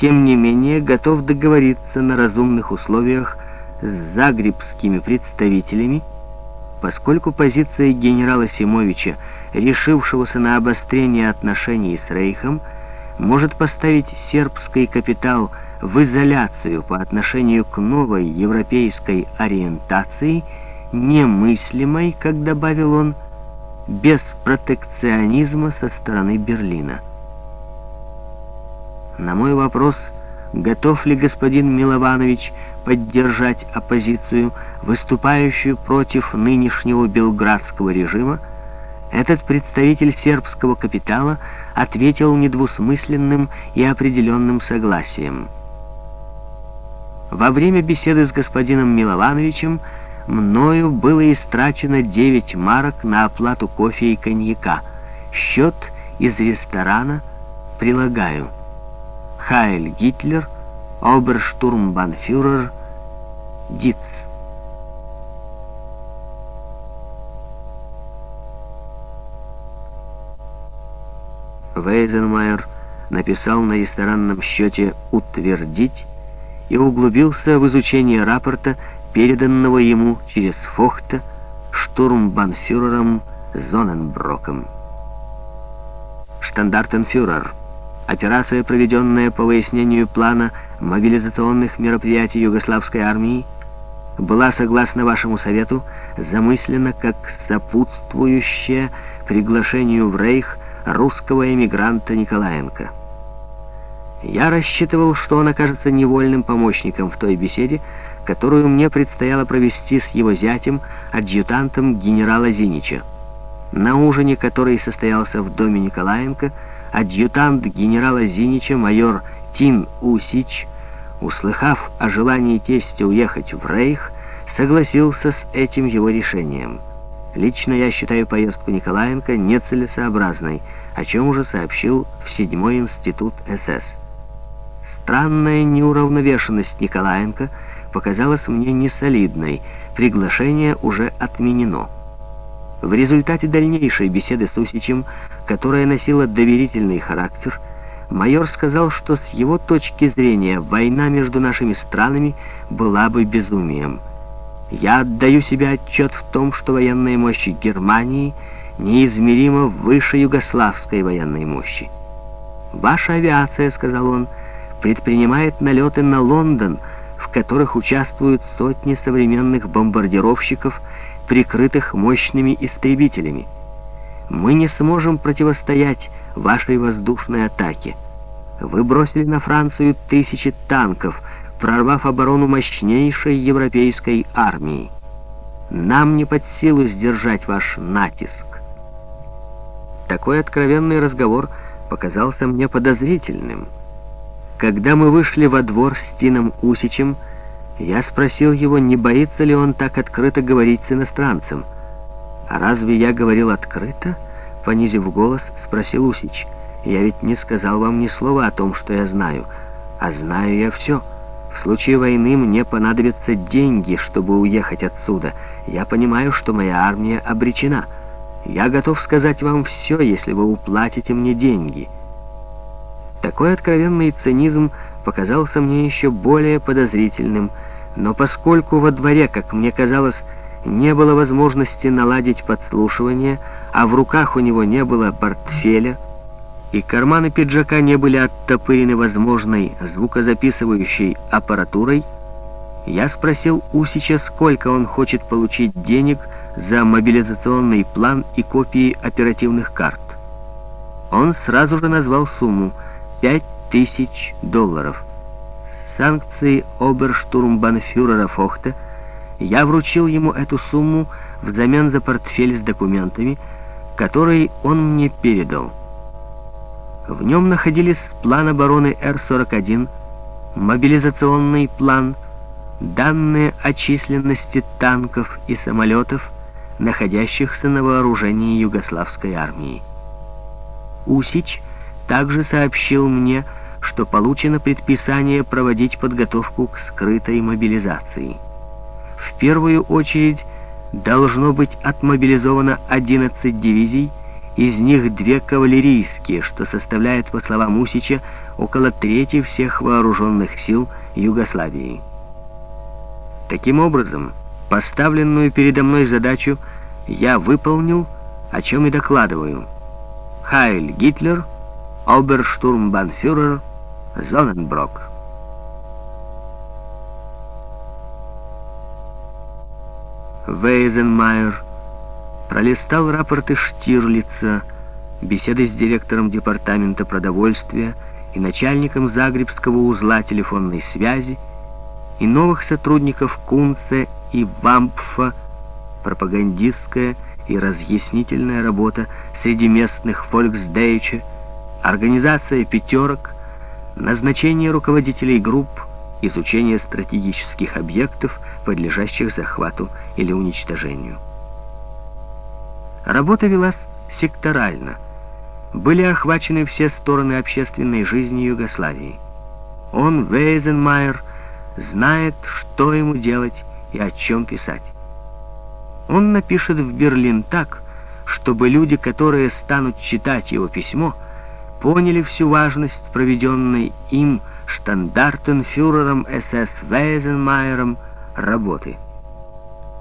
тем не менее готов договориться на разумных условиях с загребскими представителями, поскольку позиция генерала Симовича, решившегося на обострение отношений с Рейхом, может поставить сербский капитал в изоляцию по отношению к новой европейской ориентации, немыслимой, как добавил он, без протекционизма со стороны Берлина. На мой вопрос, готов ли господин Милованович поддержать оппозицию, выступающую против нынешнего белградского режима, этот представитель сербского капитала ответил недвусмысленным и определенным согласием. Во время беседы с господином Миловановичем мною было истрачено 9 марок на оплату кофе и коньяка. Счет из ресторана прилагаю. Хайль Гитлер, оберштурмбанфюрер Диц. Вейзенмайер написал на ресторанном счете «утвердить» и углубился в изучение рапорта, переданного ему через Фохта штурмбанфюрером Зоненброком. Штандартенфюрер. Операция, проведенная по выяснению плана мобилизационных мероприятий югославской армии, была, согласно вашему совету, замыслена как сопутствующая приглашению в Рейх русского эмигранта Николаенко. Я рассчитывал, что он окажется невольным помощником в той беседе, которую мне предстояло провести с его зятем, адъютантом генерала Зинича. На ужине, который состоялся в доме Николаенко, адъютант генерала Зинича, майор Тин Усич, услыхав о желании тестя уехать в Рейх, согласился с этим его решением. Лично я считаю поездку Николаенко нецелесообразной, о чем уже сообщил в седьмой институт СС. Странная неуравновешенность Николаенко показалась мне несолидной, приглашение уже отменено. В результате дальнейшей беседы с Усичем, которая носила доверительный характер, майор сказал, что с его точки зрения война между нашими странами была бы безумием. Я отдаю себе отчет в том, что военная мощь Германии неизмеримо выше югославской военной мощи. «Ваша авиация», — сказал он, — «предпринимает налеты на Лондон, в которых участвуют сотни современных бомбардировщиков, прикрытых мощными истребителями. Мы не сможем противостоять вашей воздушной атаке. Вы бросили на Францию тысячи танков — прорвав оборону мощнейшей европейской армии. Нам не под силу сдержать ваш натиск. Такой откровенный разговор показался мне подозрительным. Когда мы вышли во двор с Тином Усичем, я спросил его, не боится ли он так открыто говорить с иностранцем. «А разве я говорил открыто?» Понизив голос, спросил Усич. «Я ведь не сказал вам ни слова о том, что я знаю, а знаю я все». В случае войны мне понадобятся деньги, чтобы уехать отсюда. Я понимаю, что моя армия обречена. Я готов сказать вам все, если вы уплатите мне деньги». Такой откровенный цинизм показался мне еще более подозрительным, но поскольку во дворе, как мне казалось, не было возможности наладить подслушивание, а в руках у него не было портфеля, и карманы пиджака не были оттопырены возможной звукозаписывающей аппаратурой, я спросил Усича, сколько он хочет получить денег за мобилизационный план и копии оперативных карт. Он сразу же назвал сумму — пять тысяч долларов. С санкции оберштурмбанфюрера Фохта я вручил ему эту сумму взамен за портфель с документами, который он мне передал. В нем находились план обороны Р-41, мобилизационный план, данные о численности танков и самолетов, находящихся на вооружении югославской армии. Усич также сообщил мне, что получено предписание проводить подготовку к скрытой мобилизации. В первую очередь должно быть отмобилизовано 11 дивизий, из них две кавалерийские, что составляет, по словам Усича, около трети всех вооруженных сил Югославии. Таким образом, поставленную передо мной задачу я выполнил, о чем и докладываю. Хайль Гитлер, оберштурмбанфюрер Зоненброк. Вейзенмайер пролистал рапорты Штирлица, беседы с директором департамента продовольствия и начальником Загребского узла телефонной связи, и новых сотрудников Кунце и Бампфа, пропагандистская и разъяснительная работа среди местных фольксдейче, организация пятерок, назначение руководителей групп, изучение стратегических объектов, подлежащих захвату или уничтожению. Работа велась секторально. Были охвачены все стороны общественной жизни Югославии. Он, Вейзенмайер, знает, что ему делать и о чем писать. Он напишет в Берлин так, чтобы люди, которые станут читать его письмо, поняли всю важность проведенной им штандартенфюрером СС Вейзенмайером работы.